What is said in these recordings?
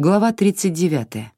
Глава 39.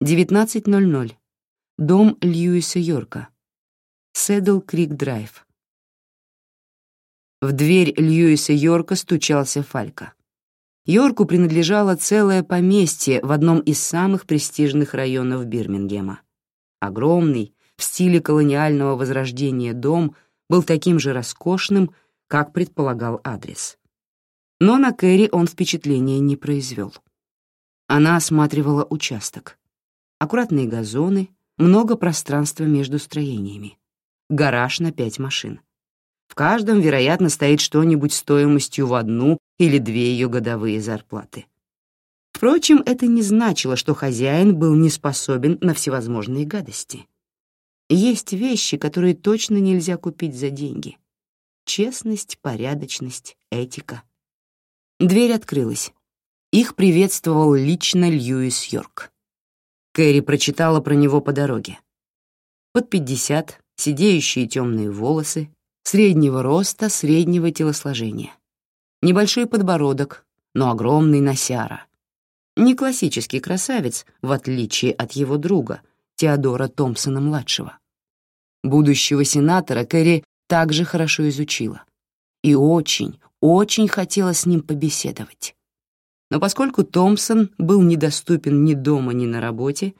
Девятнадцать ноль ноль. Дом Льюиса Йорка. Седл Крик Драйв. В дверь Льюиса Йорка стучался Фалька. Йорку принадлежало целое поместье в одном из самых престижных районов Бирмингема. Огромный, в стиле колониального возрождения дом был таким же роскошным, как предполагал адрес. Но на Кэрри он впечатления не произвел. Она осматривала участок. Аккуратные газоны, много пространства между строениями. Гараж на пять машин. В каждом, вероятно, стоит что-нибудь стоимостью в одну или две ее годовые зарплаты. Впрочем, это не значило, что хозяин был не способен на всевозможные гадости. Есть вещи, которые точно нельзя купить за деньги. Честность, порядочность, этика. Дверь открылась. Их приветствовал лично Льюис Йорк. Кэрри прочитала про него по дороге. Под пятьдесят, сидеющие темные волосы, среднего роста, среднего телосложения. Небольшой подбородок, но огромный носяра. Не классический красавец, в отличие от его друга, Теодора Томпсона-младшего. Будущего сенатора Кэрри также хорошо изучила. И очень, очень хотела с ним побеседовать. Но поскольку Томпсон был недоступен ни дома, ни на работе,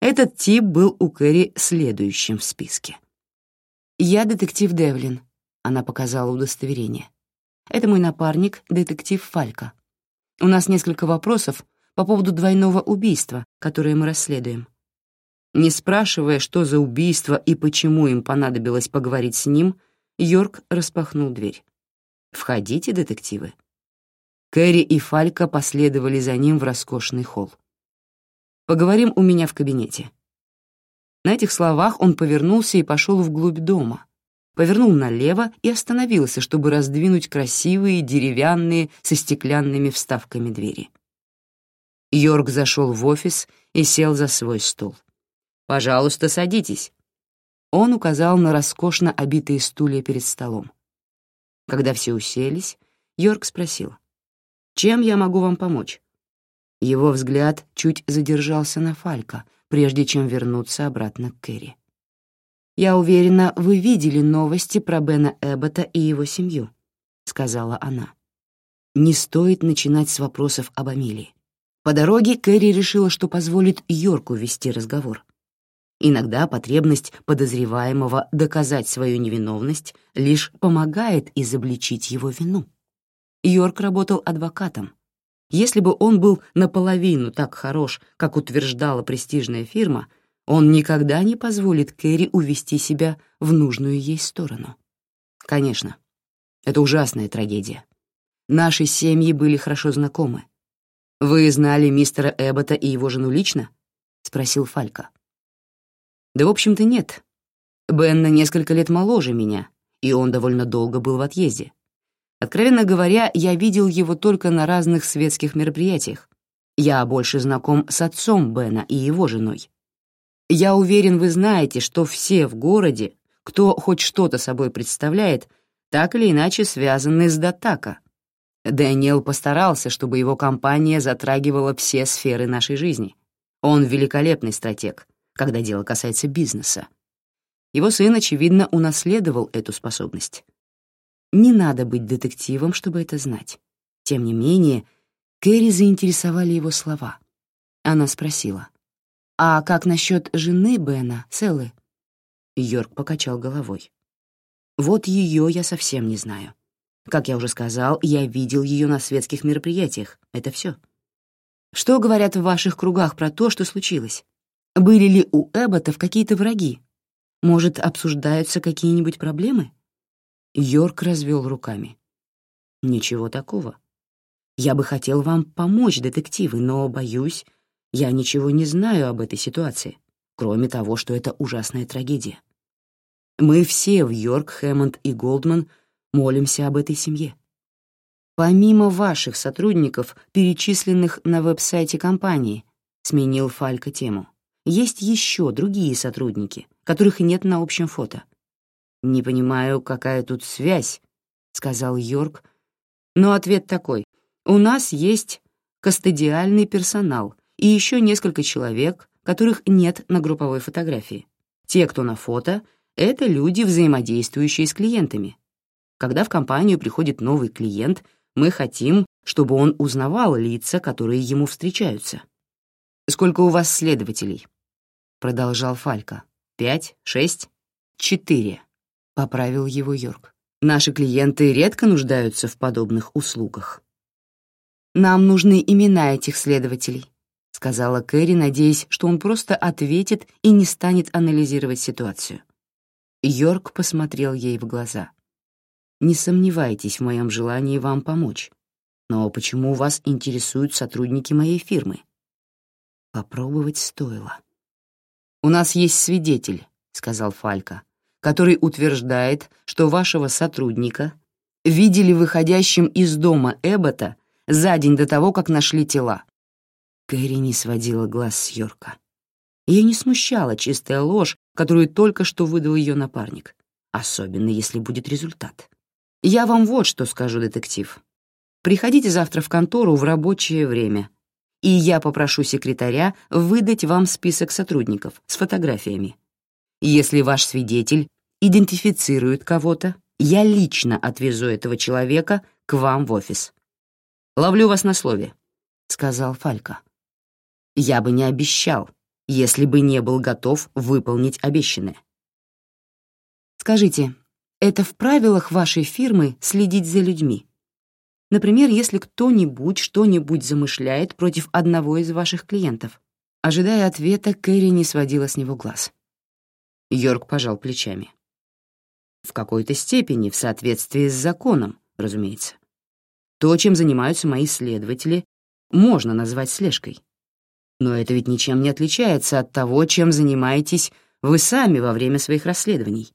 этот тип был у Кэрри следующим в списке. «Я детектив Девлин», — она показала удостоверение. «Это мой напарник, детектив Фалька. У нас несколько вопросов по поводу двойного убийства, которое мы расследуем». Не спрашивая, что за убийство и почему им понадобилось поговорить с ним, Йорк распахнул дверь. «Входите, детективы». Кэрри и Фалька последовали за ним в роскошный холл. «Поговорим у меня в кабинете», на этих словах он повернулся и пошел вглубь дома, повернул налево и остановился, чтобы раздвинуть красивые деревянные со стеклянными вставками двери. Йорк зашел в офис и сел за свой стол. «Пожалуйста, садитесь». Он указал на роскошно обитые стулья перед столом. Когда все уселись, Йорк спросил, «Чем я могу вам помочь?» Его взгляд чуть задержался на Фалька — прежде чем вернуться обратно к Кэрри. «Я уверена, вы видели новости про Бена Эббота и его семью», — сказала она. «Не стоит начинать с вопросов об Амелии. По дороге Кэрри решила, что позволит Йорку вести разговор. Иногда потребность подозреваемого доказать свою невиновность лишь помогает изобличить его вину. Йорк работал адвокатом, если бы он был наполовину так хорош, как утверждала престижная фирма, он никогда не позволит Кэрри увести себя в нужную ей сторону. Конечно, это ужасная трагедия. Наши семьи были хорошо знакомы. «Вы знали мистера Эббота и его жену лично?» — спросил Фалька. «Да, в общем-то, нет. Бен на несколько лет моложе меня, и он довольно долго был в отъезде. Откровенно говоря, я видел его только на разных светских мероприятиях. Я больше знаком с отцом Бена и его женой. Я уверен, вы знаете, что все в городе, кто хоть что-то собой представляет, так или иначе связаны с Датака. Дэниел постарался, чтобы его компания затрагивала все сферы нашей жизни. Он великолепный стратег, когда дело касается бизнеса. Его сын, очевидно, унаследовал эту способность. Не надо быть детективом, чтобы это знать. Тем не менее, Кэрри заинтересовали его слова. Она спросила, «А как насчет жены Бена, Селлы?» Йорк покачал головой. «Вот ее я совсем не знаю. Как я уже сказал, я видел ее на светских мероприятиях. Это все. Что говорят в ваших кругах про то, что случилось? Были ли у Эбботов какие-то враги? Может, обсуждаются какие-нибудь проблемы?» Йорк развел руками. «Ничего такого. Я бы хотел вам помочь, детективы, но, боюсь, я ничего не знаю об этой ситуации, кроме того, что это ужасная трагедия. Мы все в Йорк, Хэммонд и Голдман молимся об этой семье. Помимо ваших сотрудников, перечисленных на веб-сайте компании, сменил Фалька тему. есть еще другие сотрудники, которых нет на общем фото. «Не понимаю, какая тут связь», — сказал Йорк. Но ответ такой. «У нас есть кастодиальный персонал и еще несколько человек, которых нет на групповой фотографии. Те, кто на фото, — это люди, взаимодействующие с клиентами. Когда в компанию приходит новый клиент, мы хотим, чтобы он узнавал лица, которые ему встречаются. «Сколько у вас следователей?» — продолжал Фалька. «Пять? Шесть? Четыре», — поправил его Йорк. «Наши клиенты редко нуждаются в подобных услугах». «Нам нужны имена этих следователей», — сказала Кэрри, надеясь, что он просто ответит и не станет анализировать ситуацию. Йорк посмотрел ей в глаза. «Не сомневайтесь в моем желании вам помочь. Но почему вас интересуют сотрудники моей фирмы?» Попробовать стоило. «У нас есть свидетель», — сказал Фалька, который утверждает, что вашего сотрудника видели выходящим из дома Эббота за день до того, как нашли тела. Кэрри не сводила глаз с Йорка. Ее не смущала чистая ложь, которую только что выдал ее напарник, особенно если будет результат. «Я вам вот что скажу, детектив. Приходите завтра в контору в рабочее время, и я попрошу секретаря выдать вам список сотрудников с фотографиями. Если ваш свидетель идентифицирует кого-то, я лично отвезу этого человека к вам в офис. Ловлю вас на слове», — сказал Фалька. «Я бы не обещал, если бы не был готов выполнить обещанное». «Скажите, это в правилах вашей фирмы следить за людьми?» Например, если кто-нибудь что-нибудь замышляет против одного из ваших клиентов. Ожидая ответа, Кэрри не сводила с него глаз. Йорк пожал плечами. В какой-то степени, в соответствии с законом, разумеется. То, чем занимаются мои следователи, можно назвать слежкой. Но это ведь ничем не отличается от того, чем занимаетесь вы сами во время своих расследований.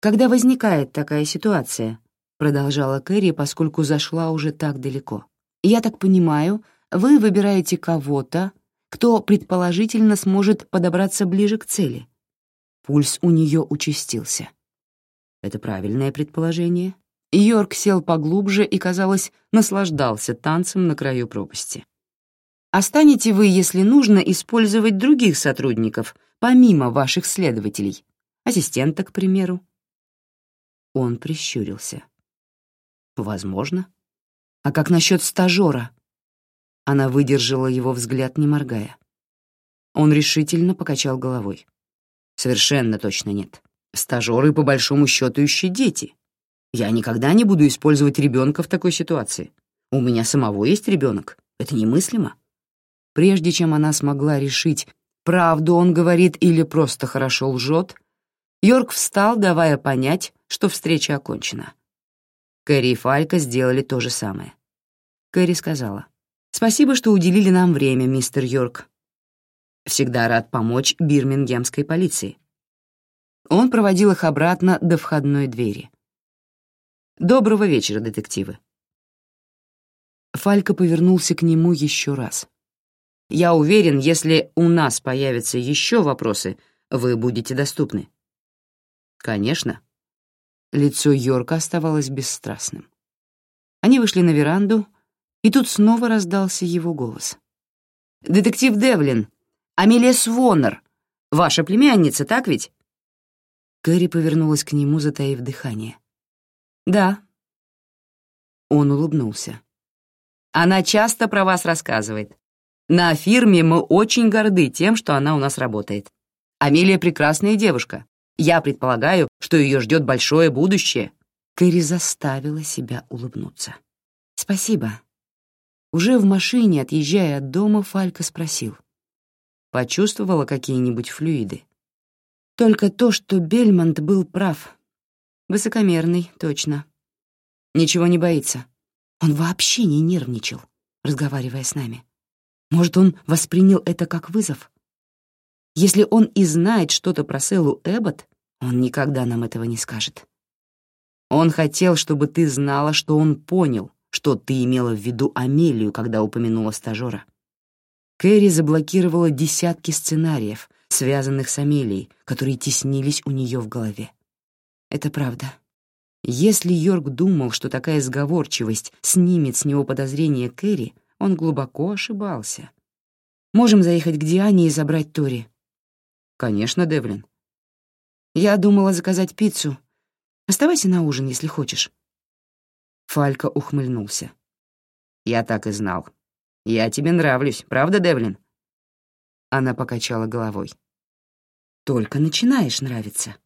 Когда возникает такая ситуация, продолжала Кэрри, поскольку зашла уже так далеко. «Я так понимаю, вы выбираете кого-то, кто предположительно сможет подобраться ближе к цели». Пульс у нее участился. Это правильное предположение. Йорк сел поглубже и, казалось, наслаждался танцем на краю пропасти. «А вы, если нужно, использовать других сотрудников, помимо ваших следователей? Ассистента, к примеру?» Он прищурился. Возможно. А как насчет стажера? Она выдержала его взгляд, не моргая. Он решительно покачал головой. Совершенно точно нет. Стажеры, по большому счету, еще дети. Я никогда не буду использовать ребенка в такой ситуации. У меня самого есть ребенок. Это немыслимо. Прежде чем она смогла решить, правду он говорит или просто хорошо лжет, Йорк встал, давая понять, что встреча окончена. Кэрри и Фалька сделали то же самое. Кэрри сказала, «Спасибо, что уделили нам время, мистер Йорк. Всегда рад помочь бирмингемской полиции». Он проводил их обратно до входной двери. «Доброго вечера, детективы». Фалька повернулся к нему еще раз. «Я уверен, если у нас появятся еще вопросы, вы будете доступны». «Конечно», Лицо Йорка оставалось бесстрастным. Они вышли на веранду, и тут снова раздался его голос. «Детектив Девлин, Амелия Свонер, ваша племянница, так ведь?» Кэрри повернулась к нему, затаив дыхание. «Да». Он улыбнулся. «Она часто про вас рассказывает. На фирме мы очень горды тем, что она у нас работает. Амелия прекрасная девушка. Я предполагаю, что ее ждет большое будущее». Кэрри заставила себя улыбнуться. «Спасибо». Уже в машине, отъезжая от дома, Фалька спросил. «Почувствовала какие-нибудь флюиды?» «Только то, что Бельмонт был прав. Высокомерный, точно. Ничего не боится. Он вообще не нервничал, разговаривая с нами. Может, он воспринял это как вызов? Если он и знает что-то про Селу Эббот, он никогда нам этого не скажет. Он хотел, чтобы ты знала, что он понял, что ты имела в виду Амелию, когда упомянула стажера. Кэрри заблокировала десятки сценариев, связанных с Амелией, которые теснились у нее в голове. Это правда. Если Йорк думал, что такая сговорчивость снимет с него подозрение Кэрри, он глубоко ошибался. «Можем заехать к Диане и забрать Тори?» «Конечно, Девлин». «Я думала заказать пиццу. Оставайся на ужин, если хочешь». Фалька ухмыльнулся. «Я так и знал. Я тебе нравлюсь, правда, Девлин?» Она покачала головой. «Только начинаешь нравиться».